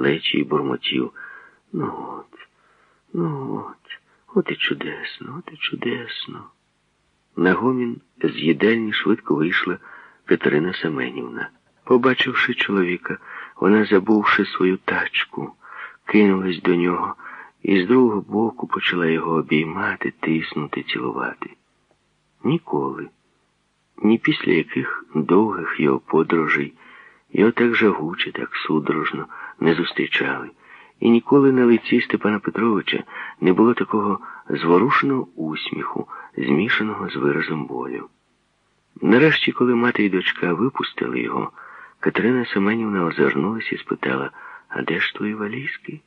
плечі і бурмотів. Ну от, ну от, от і чудесно, от і чудесно. На гомін з їдальні швидко вийшла Катерина Семенівна. Побачивши чоловіка, вона, забувши свою тачку, кинулась до нього і з другого боку почала його обіймати, тиснути, цілувати. Ніколи, ні після яких довгих його подорожей, його так жагуче, так судорожно не зустрічали. І ніколи на лиці Степана Петровича не було такого зворушеного усміху, змішаного з виразом болю. Нарешті, коли мати і дочка випустили його, Катерина Семенівна озирнулася і спитала, а де ж твої валізки?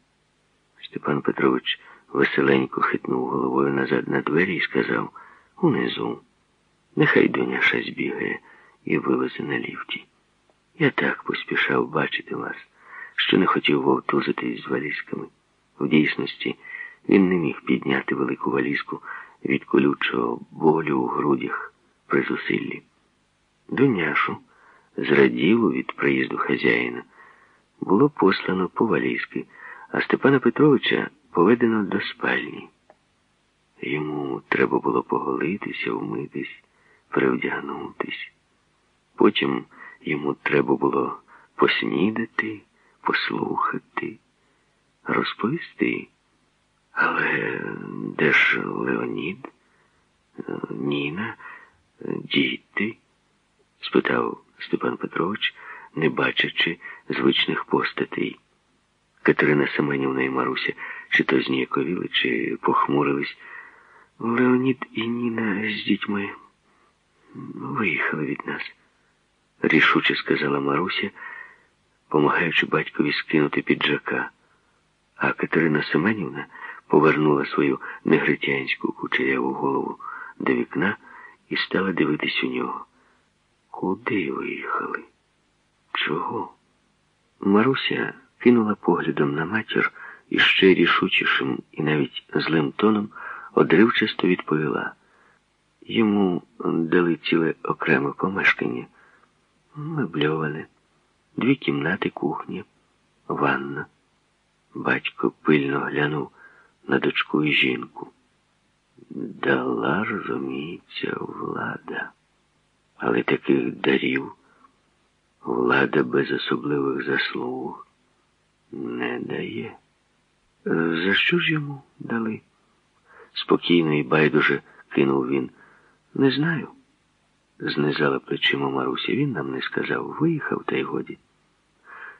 Степан Петрович веселенько хитнув головою назад на двері і сказав унизу. Нехай доняша збігає і вилезе на ліфті. Я так поспішав бачити вас, що не хотів вовтузитись з валізками. В дійсності, він не міг підняти велику валізку від колючого болю у грудях при зусиллі. Дуняшу, зраділу від приїзду хазяїна, було послано по валізки, а Степана Петровича поведено до спальні. Йому треба було поголитися, вмитись, перевдягнутись. Потім йому треба було поснідати, послухати, розповісти. Але де ж Леонід, Ніна, діти? спитав Степан Петрович, не бачачи звичних постатей. Катерина Семенівна і Маруся чи то зніяковіли, чи похмурились. Леонід і Ніна з дітьми виїхали від нас, рішуче сказала Маруся, помагаючи батькові скинути піджака. А Катерина Семенівна повернула свою негритянську кучеряву голову до вікна і стала дивитись у нього. Куди виїхали? Чого? Маруся кинула поглядом на матір і ще рішучішим і навіть злим тоном одривчасто відповіла. Йому дали ціле окреме помешкання, мебльоване, дві кімнати кухні, ванна. Батько пильно глянув на дочку і жінку. Дала, розуміється, влада. Але таких дарів влада без особливих заслуг не дає. За що ж йому дали? Спокійно і байдуже кинув він. Не знаю. Знизала плечима Маруся. Він нам не сказав. Виїхав, та й годі.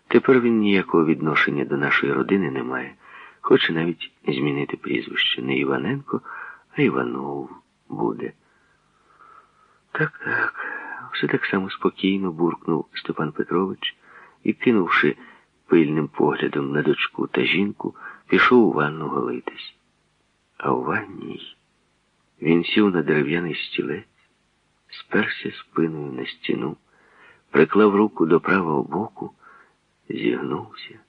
Тепер він ніякого відношення до нашої родини не має. Хоче навіть змінити прізвище. Не Іваненко, а Іванов буде. Так, так, все так само спокійно буркнув Степан Петрович і, кинувши пильним поглядом на дочку та жінку, пішов у ванну голитись. А у ванній він сів на дерев'яний стілець, сперся спиною на стіну, приклав руку до правого боку, зігнувся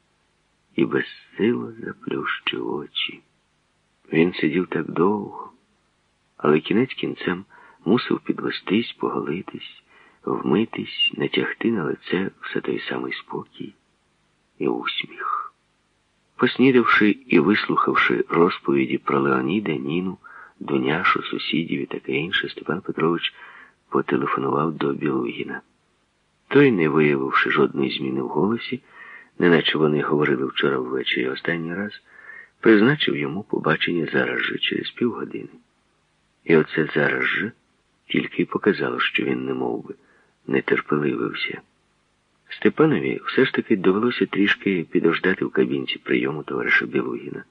і безсило заплющив очі. Він сидів так довго, але кінець кінцем мусив підвестись, поголитись, вмитись, натягти на лице все той самий спокій і усміх. Поснідавши і вислухавши розповіді про Леоніда, Ніну, Дуняшу, сусідів і таке інше, Степан Петрович потелефонував до Білугіна. Той, не виявивши жодної зміни в голосі, неначе вони говорили вчора ввечері останній раз, призначив йому побачення зараз же через півгодини. І оце зараз же тільки й показало, що він не мов би, нетерпеливився. Степанові все ж таки довелося трішки підождати в кабінці прийому товариша Білугіна.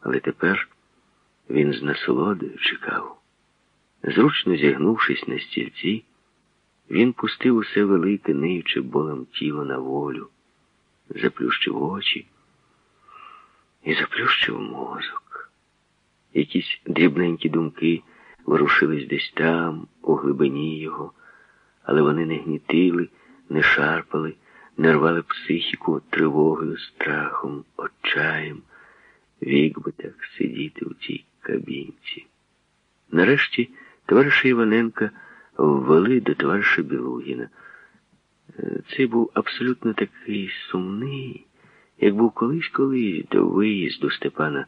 Але тепер він з насолодою чекав. Зручно зігнувшись на стільці, він пустив усе велике, ниючи болем тіло на волю, заплющив очі і заплющив мозок. Якісь дрібненькі думки ворушились десь там, у глибині його, але вони не гнітили не шарпали, не рвали психіку тривогою, страхом, отчаєм. Вік би так сидіти у цій кабінці. Нарешті товариша Іваненка ввели до товариша Білугіна. Цей був абсолютно такий сумний як був колись-колись до виїзду Степана